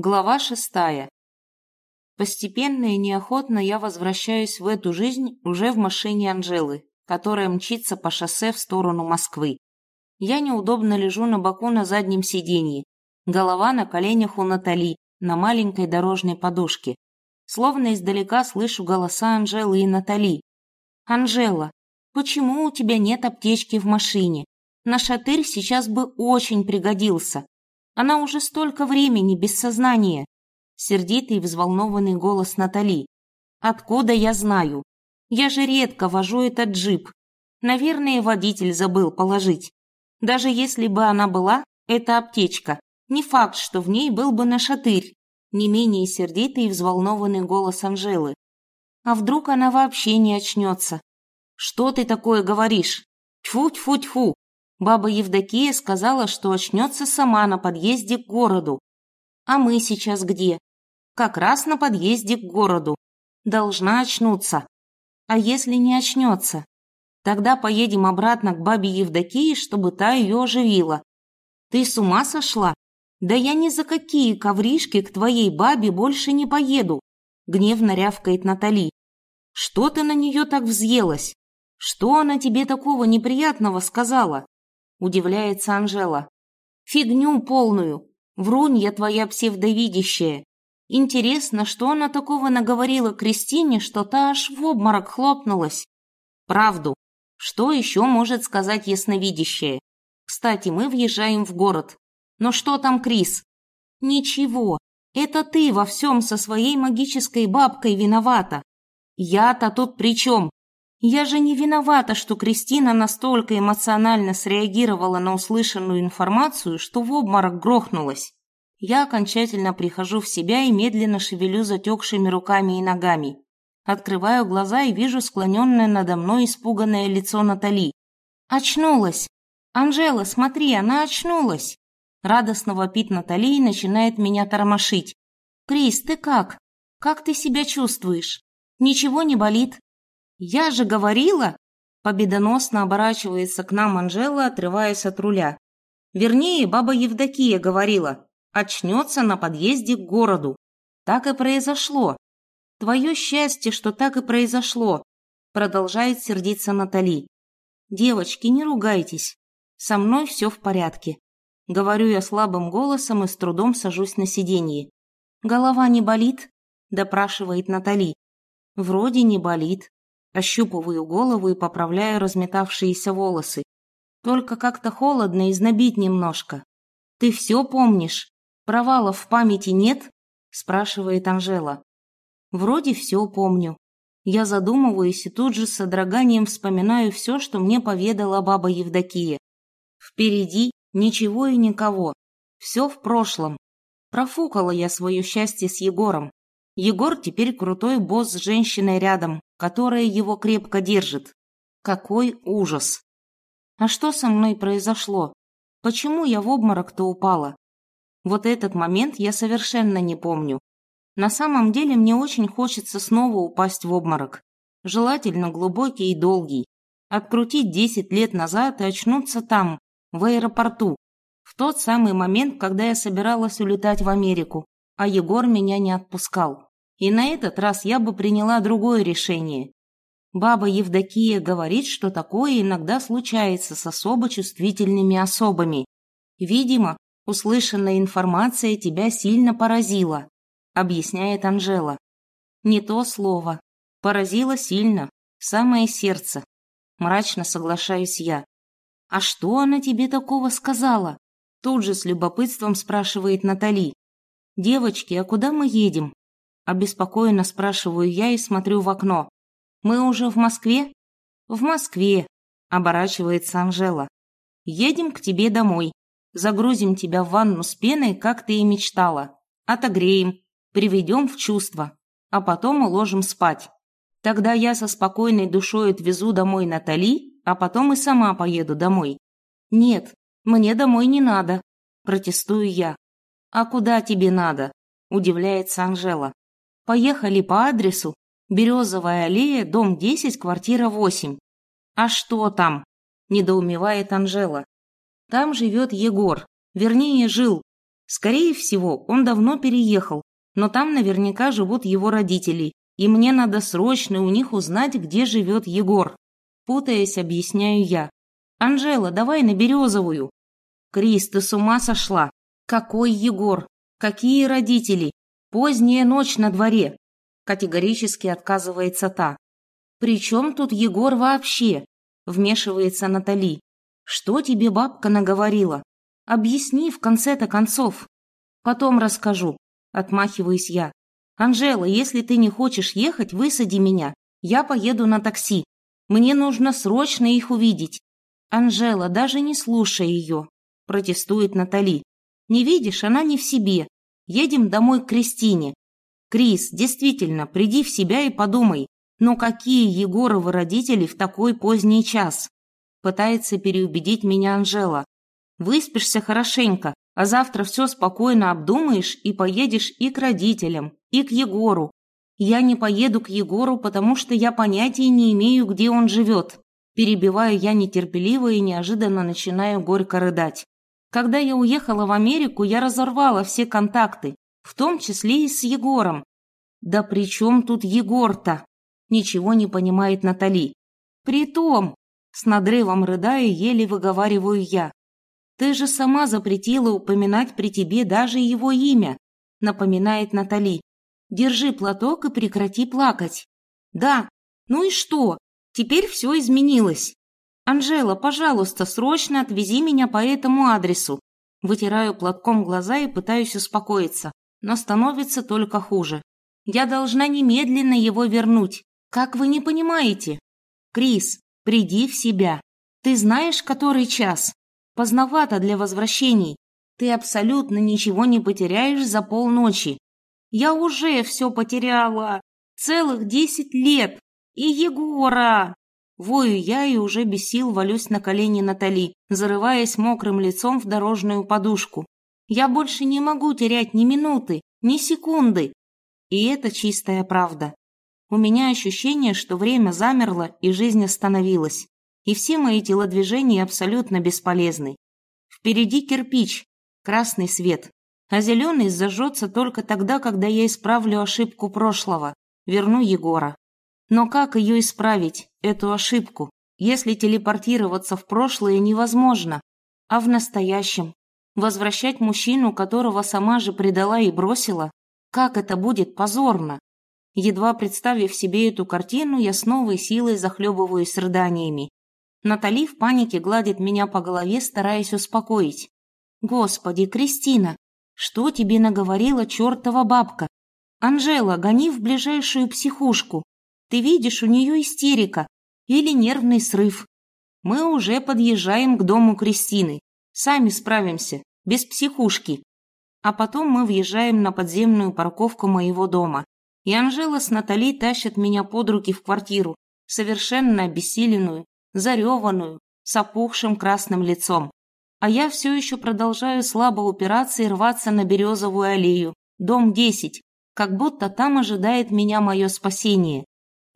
Глава шестая. Постепенно и неохотно я возвращаюсь в эту жизнь уже в машине Анжелы, которая мчится по шоссе в сторону Москвы. Я неудобно лежу на боку на заднем сиденье, голова на коленях у Натали, на маленькой дорожной подушке. Словно издалека слышу голоса Анжелы и Натали. «Анжела, почему у тебя нет аптечки в машине? Наш шатырь сейчас бы очень пригодился. Она уже столько времени без сознания. Сердитый и взволнованный голос Натали. Откуда я знаю? Я же редко вожу этот джип. Наверное, водитель забыл положить. Даже если бы она была, эта аптечка, не факт, что в ней был бы нашатырь. Не менее сердитый и взволнованный голос Анжелы. А вдруг она вообще не очнется? Что ты такое говоришь? Тьфу-тьфу-тьфу! Баба Евдокия сказала, что очнется сама на подъезде к городу. А мы сейчас где? Как раз на подъезде к городу. Должна очнуться. А если не очнется? Тогда поедем обратно к бабе Евдокии, чтобы та ее оживила. Ты с ума сошла? Да я ни за какие ковришки к твоей бабе больше не поеду. Гневно рявкает Натали. Что ты на нее так взъелась? Что она тебе такого неприятного сказала? Удивляется Анжела. Фигню полную. Врунья твоя псевдовидящая. Интересно, что она такого наговорила Кристине, что та аж в обморок хлопнулась. Правду. Что еще может сказать ясновидящая? Кстати, мы въезжаем в город. Но что там Крис? Ничего. Это ты во всем со своей магической бабкой виновата. Я-то тут при чем? Я же не виновата, что Кристина настолько эмоционально среагировала на услышанную информацию, что в обморок грохнулась. Я окончательно прихожу в себя и медленно шевелю затекшими руками и ногами. Открываю глаза и вижу склоненное надо мной испуганное лицо Натали. «Очнулась! Анжела, смотри, она очнулась!» Радостно вопит Натали и начинает меня тормошить. «Крис, ты как? Как ты себя чувствуешь? Ничего не болит?» «Я же говорила!» Победоносно оборачивается к нам Анжела, отрываясь от руля. Вернее, баба Евдокия говорила. Очнется на подъезде к городу. Так и произошло. Твое счастье, что так и произошло. Продолжает сердиться Натали. Девочки, не ругайтесь. Со мной все в порядке. Говорю я слабым голосом и с трудом сажусь на сиденье. Голова не болит? Допрашивает Натали. Вроде не болит, Ощупываю голову и поправляю разметавшиеся волосы. Только как-то холодно и знобит немножко. «Ты все помнишь? Провалов в памяти нет?» – спрашивает Анжела. «Вроде все помню». Я задумываюсь и тут же с содроганием вспоминаю все, что мне поведала баба Евдокия. Впереди ничего и никого. Все в прошлом. Профукала я свое счастье с Егором. Егор теперь крутой босс с женщиной рядом, которая его крепко держит. Какой ужас! А что со мной произошло? Почему я в обморок-то упала? Вот этот момент я совершенно не помню. На самом деле мне очень хочется снова упасть в обморок. Желательно глубокий и долгий. Открутить 10 лет назад и очнуться там, в аэропорту. В тот самый момент, когда я собиралась улетать в Америку, а Егор меня не отпускал. И на этот раз я бы приняла другое решение. Баба Евдокия говорит, что такое иногда случается с особо чувствительными особами. Видимо, услышанная информация тебя сильно поразила, объясняет Анжела. Не то слово. Поразило сильно, самое сердце. Мрачно соглашаюсь я. А что она тебе такого сказала? Тут же с любопытством спрашивает Натали. Девочки, а куда мы едем? Обеспокоенно спрашиваю я и смотрю в окно. «Мы уже в Москве?» «В Москве», — оборачивается Анжела. «Едем к тебе домой. Загрузим тебя в ванну с пеной, как ты и мечтала. Отогреем, приведем в чувство, а потом уложим спать. Тогда я со спокойной душой отвезу домой Натали, а потом и сама поеду домой». «Нет, мне домой не надо», — протестую я. «А куда тебе надо?» — удивляется Анжела. Поехали по адресу Березовая аллея, дом 10, квартира 8. А что там? Недоумевает Анжела. Там живет Егор. Вернее, жил. Скорее всего, он давно переехал, но там наверняка живут его родители, и мне надо срочно у них узнать, где живет Егор. Путаясь, объясняю я. «Анжела, давай на Березовую». «Крис, ты с ума сошла? Какой Егор? Какие родители? Поздняя ночь на дворе!» Категорически отказывается та. «При чем тут Егор вообще?» Вмешивается Натали. «Что тебе бабка наговорила? Объясни в конце-то концов. Потом расскажу. Отмахиваюсь я. Анжела, если ты не хочешь ехать, высади меня. Я поеду на такси. Мне нужно срочно их увидеть. Анжела, даже не слушай ее. Протестует Натали. Не видишь, она не в себе. Едем домой к Кристине. Крис, действительно, приди в себя и подумай. Но какие Егоровы родители в такой поздний час? Пытается переубедить меня Анжела. Выспишься хорошенько, а завтра все спокойно обдумаешь и поедешь и к родителям, и к Егору. Я не поеду к Егору, потому что я понятия не имею, где он живет. Перебиваю я нетерпеливо и неожиданно начинаю горько рыдать. Когда я уехала в Америку, я разорвала все контакты, в том числе и с Егором. Да при чем тут Егор-то? Ничего не понимает Натали. Притом, с надрывом рыдая, еле выговариваю я. Ты же сама запретила упоминать при тебе даже его имя, напоминает Натали. Держи платок и прекрати плакать. Да, ну и что? Теперь все изменилось. Анжела, пожалуйста, срочно отвези меня по этому адресу. Вытираю платком глаза и пытаюсь успокоиться, но становится только хуже. Я должна немедленно его вернуть. Как вы не понимаете? Крис, приди в себя. Ты знаешь, который час? Поздновато для возвращений. Ты абсолютно ничего не потеряешь за полночи. Я уже все потеряла. Целых десять лет. И Егора. Вою я и уже без сил валюсь на колени Натали, зарываясь мокрым лицом в дорожную подушку. Я больше не могу терять ни минуты, ни секунды. И это чистая правда. У меня ощущение, что время замерло и жизнь остановилась и все мои телодвижения абсолютно бесполезны. Впереди кирпич, красный свет, а зеленый зажжется только тогда, когда я исправлю ошибку прошлого, верну Егора. Но как ее исправить, эту ошибку, если телепортироваться в прошлое невозможно, а в настоящем? Возвращать мужчину, которого сама же предала и бросила? Как это будет позорно? Едва представив себе эту картину, я с новой силой захлебываюсь рыданиями. Натали в панике гладит меня по голове, стараясь успокоить. «Господи, Кристина, что тебе наговорила чертова бабка? Анжела, гони в ближайшую психушку. Ты видишь, у нее истерика или нервный срыв. Мы уже подъезжаем к дому Кристины. Сами справимся, без психушки. А потом мы въезжаем на подземную парковку моего дома. И Анжела с Натали тащат меня под руки в квартиру, совершенно обессиленную, зареванную, с опухшим красным лицом. А я все еще продолжаю слабо упираться и рваться на березовую аллею, дом 10, как будто там ожидает меня мое спасение.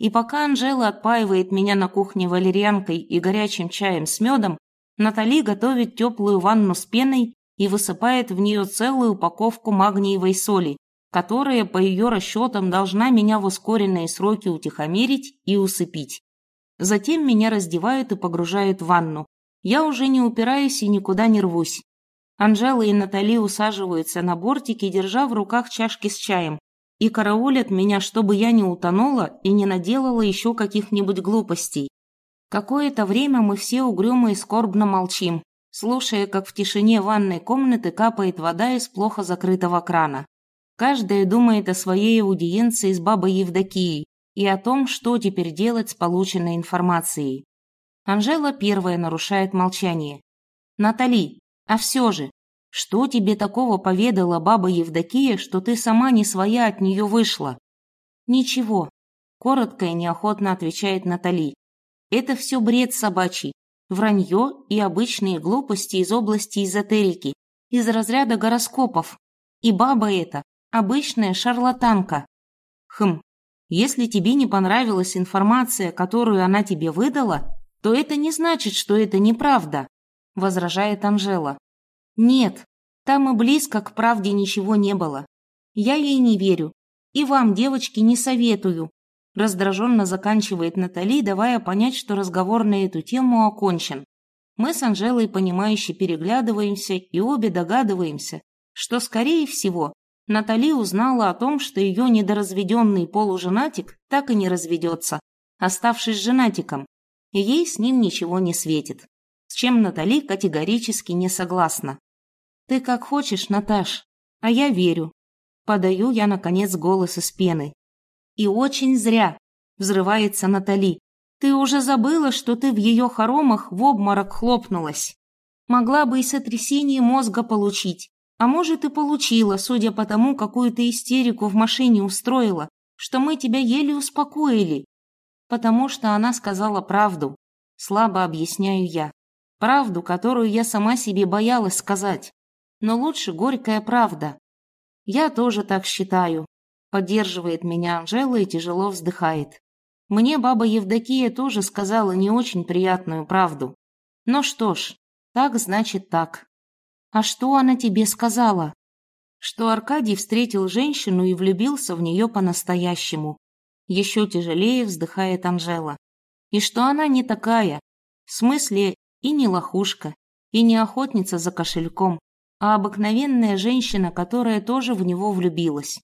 И пока Анжела отпаивает меня на кухне валерьянкой и горячим чаем с медом, Натали готовит теплую ванну с пеной и высыпает в нее целую упаковку магниевой соли, которая, по ее расчетам, должна меня в ускоренные сроки утихомирить и усыпить. Затем меня раздевают и погружают в ванну. Я уже не упираюсь и никуда не рвусь. Анжела и Натали усаживаются на бортике, держа в руках чашки с чаем, и караулят меня, чтобы я не утонула и не наделала еще каких-нибудь глупостей. Какое-то время мы все угрюмо и скорбно молчим, слушая, как в тишине ванной комнаты капает вода из плохо закрытого крана. Каждая думает о своей аудиенции с бабой Евдокией, и о том, что теперь делать с полученной информацией. Анжела первая нарушает молчание. «Натали, а все же, что тебе такого поведала баба Евдокия, что ты сама не своя от нее вышла?» «Ничего», – коротко и неохотно отвечает Натали. «Это все бред собачий, вранье и обычные глупости из области эзотерики, из разряда гороскопов. И баба эта – обычная шарлатанка». «Хм, если тебе не понравилась информация, которую она тебе выдала, то это не значит, что это неправда, возражает Анжела. Нет, Там и близко к правде ничего не было. Я ей не верю. И вам, девочки, не советую. Раздраженно заканчивает Натали, давая понять, что разговор на эту тему окончен. Мы с Анжелой, понимающе переглядываемся и обе догадываемся, что, скорее всего, Натали узнала о том, что ее недоразведенный полуженатик так и не разведется, оставшись женатиком, и ей с ним ничего не светит, с чем Натали категорически не согласна. «Ты как хочешь, Наташ, а я верю». Подаю я, наконец, голос из пены. «И очень зря», — взрывается Натали. «Ты уже забыла, что ты в ее хоромах в обморок хлопнулась. Могла бы и сотрясение мозга получить, а может и получила, судя по тому, какую ты истерику в машине устроила, что мы тебя еле успокоили потому что она сказала правду. Слабо объясняю я. Правду, которую я сама себе боялась сказать. Но лучше горькая правда. Я тоже так считаю. Поддерживает меня Анжела и тяжело вздыхает. Мне баба Евдокия тоже сказала не очень приятную правду. Но что ж, так значит так. А что она тебе сказала? Что Аркадий встретил женщину и влюбился в нее по-настоящему. Еще тяжелее вздыхает Анжела. И что она не такая. В смысле, и не лохушка, и не охотница за кошельком, а обыкновенная женщина, которая тоже в него влюбилась.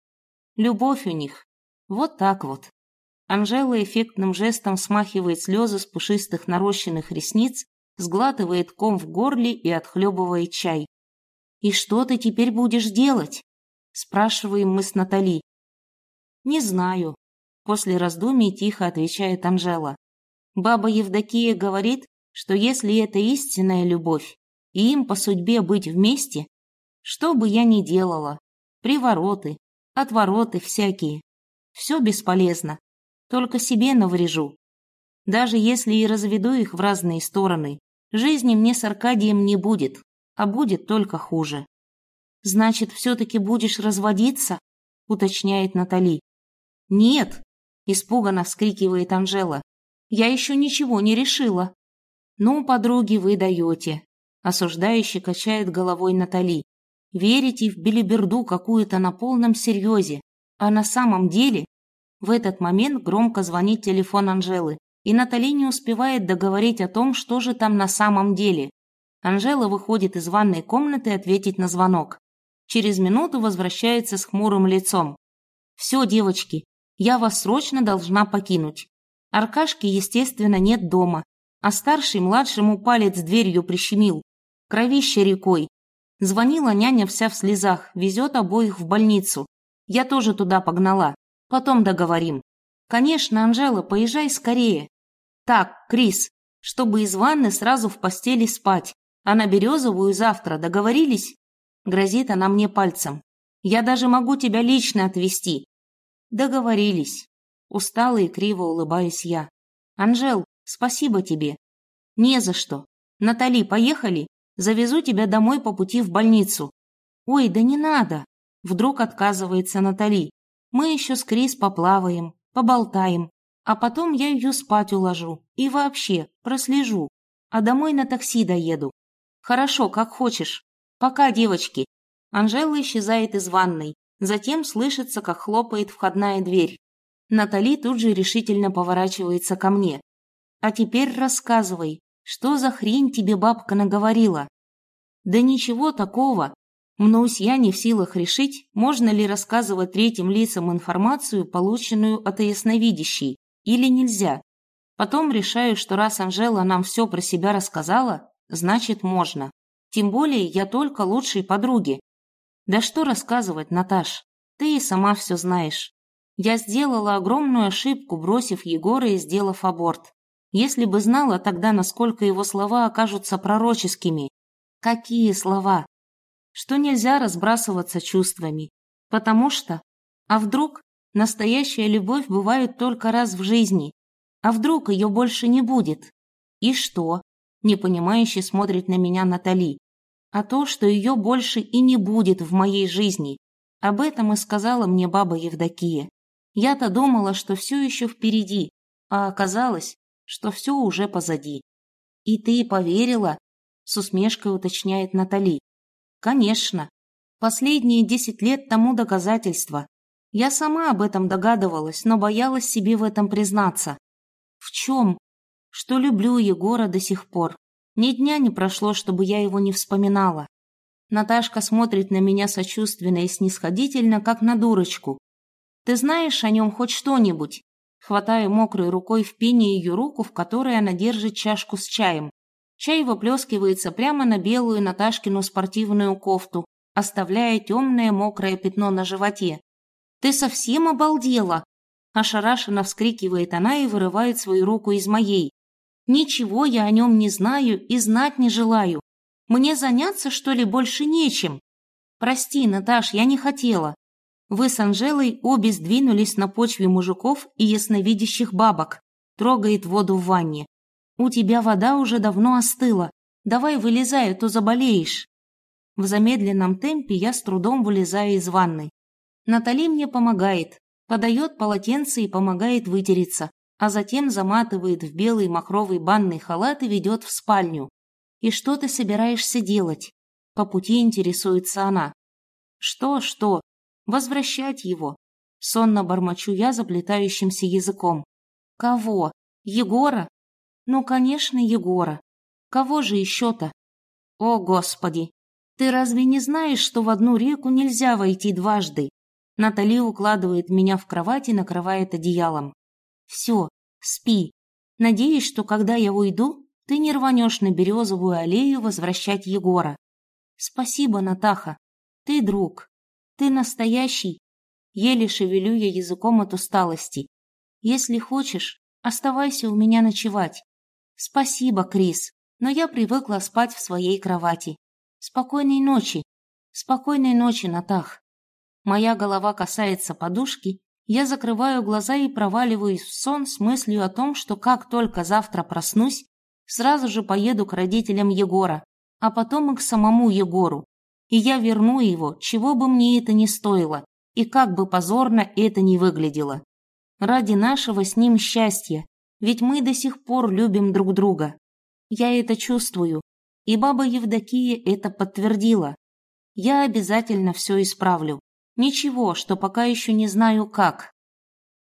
Любовь у них. Вот так вот. Анжела эффектным жестом смахивает слезы с пушистых нарощенных ресниц, сглатывает ком в горле и отхлебывает чай. «И что ты теперь будешь делать?» – спрашиваем мы с Натали. «Не знаю», После раздумий тихо отвечает Анжела. Баба Евдокия говорит, что если это истинная любовь, и им по судьбе быть вместе, что бы я ни делала, привороты, отвороты всякие, все бесполезно, только себе наврежу. Даже если и разведу их в разные стороны, жизни мне с Аркадием не будет, а будет только хуже. «Значит, все-таки будешь разводиться?» – уточняет Натали. «Нет, Испуганно вскрикивает Анжела. «Я еще ничего не решила». «Ну, подруги, вы даете», – осуждающе качает головой Натали. «Верите в белиберду какую-то на полном серьезе, а на самом деле...» В этот момент громко звонит телефон Анжелы, и Натали не успевает договорить о том, что же там на самом деле. Анжела выходит из ванной комнаты ответить на звонок. Через минуту возвращается с хмурым лицом. «Все, девочки, я вас срочно должна покинуть. Аркашки, естественно, нет дома, а старший младшему палец дверью прищемил. Кровище рекой. Звонила няня вся в слезах, везет обоих в больницу. Я тоже туда погнала. Потом договорим. Конечно, Анжела, поезжай скорее. Так, Крис, чтобы из ванны сразу в постели спать. А на Березовую завтра договорились? Грозит она мне пальцем. Я даже могу тебя лично отвезти. Договорились. Устала и криво улыбаюсь я. Анжел, спасибо тебе. Не за что. Натали, поехали? Завезу тебя домой по пути в больницу. Ой, да не надо. Вдруг отказывается Натали. Мы еще с Крис поплаваем, поболтаем, а потом я ее спать уложу и вообще прослежу, а домой на такси доеду. Хорошо, как хочешь. Пока, девочки. Анжела исчезает из ванной, Затем слышится, как хлопает входная дверь. Натали тут же решительно поворачивается ко мне. «А теперь рассказывай, что за хрень тебе бабка наговорила?» «Да ничего такого. Мнусь я не в силах решить, можно ли рассказывать третьим лицам информацию, полученную от ясновидящей, или нельзя. Потом решаю, что раз Анжела нам все про себя рассказала, значит можно. Тем более я только лучшей подруги, да что рассказывать, Наташ, ты и сама все знаешь. Я сделала огромную ошибку, бросив Егора и сделав аборт. Если бы знала тогда, насколько его слова окажутся пророческими. Какие слова? Что нельзя разбрасываться чувствами. Потому что... А вдруг настоящая любовь бывает только раз в жизни? А вдруг ее больше не будет? И что? Непонимающе смотрит на меня Натали а то, что ее больше и не будет в моей жизни. Об этом и сказала мне баба Евдокия. Я-то думала, что все еще впереди, а оказалось, что все уже позади. «И ты поверила?» – с усмешкой уточняет Натали. Конечно. Последние десять лет тому доказательство. Я сама об этом догадывалась, но боялась себе в этом признаться. В чем? Что люблю Егора до сих пор. Ни дня не прошло, чтобы я его не вспоминала. Наташка смотрит на меня сочувственно и снисходительно, как на дурочку. Ты знаешь о нем хоть что-нибудь? Хватаю мокрой рукой в пене ее руку, в которой она держит чашку с чаем. Чай выплескивается прямо на белую Наташкину спортивную кофту, оставляя темное мокрое пятно на животе. «Ты совсем обалдела!» Ошарашенно вскрикивает она и вырывает свою руку из моей. «Ничего я о нем не знаю и знать не желаю. Мне заняться, что ли, больше нечем?» «Прости, Наташ, я не хотела. Вы с Анжелой обе сдвинулись на почве мужиков и ясновидящих бабок. Трогает воду в ванне. У тебя вода уже давно остыла. Давай вылезай, а то заболеешь. В замедленном темпе я с трудом вылезаю из ванной. Натали мне помогает, подает полотенце и помогает вытереться, а затем заматывает в белый махровый банный халат и ведет в спальню. «И что ты собираешься делать?» По пути интересуется она. «Что, что? Возвращать его?» Сонно бормочу я заплетающимся языком. «Кого? Егора? Ну, конечно, Егора. Кого же еще-то? О, Господи! Ты разве не знаешь, что в одну реку нельзя войти дважды? Натали укладывает меня в кровать и накрывает одеялом. Все, спи. Надеюсь, что когда я уйду, ты не рванешь на березовую аллею возвращать Егора. Спасибо, Натаха. Ты друг. Ты настоящий. Еле шевелю я языком от усталости. Если хочешь, оставайся у меня ночевать. «Спасибо, Крис, но я привыкла спать в своей кровати. Спокойной ночи. Спокойной ночи, Натах». Моя голова касается подушки, я закрываю глаза и проваливаюсь в сон с мыслью о том, что как только завтра проснусь, сразу же поеду к родителям Егора, а потом и к самому Егору. И я верну его, чего бы мне это ни стоило, и как бы позорно это ни выглядело. Ради нашего с ним счастья, ведь мы до сих пор любим друг друга. Я это чувствую, и баба Евдокия это подтвердила. Я обязательно все исправлю. Ничего, что пока еще не знаю как,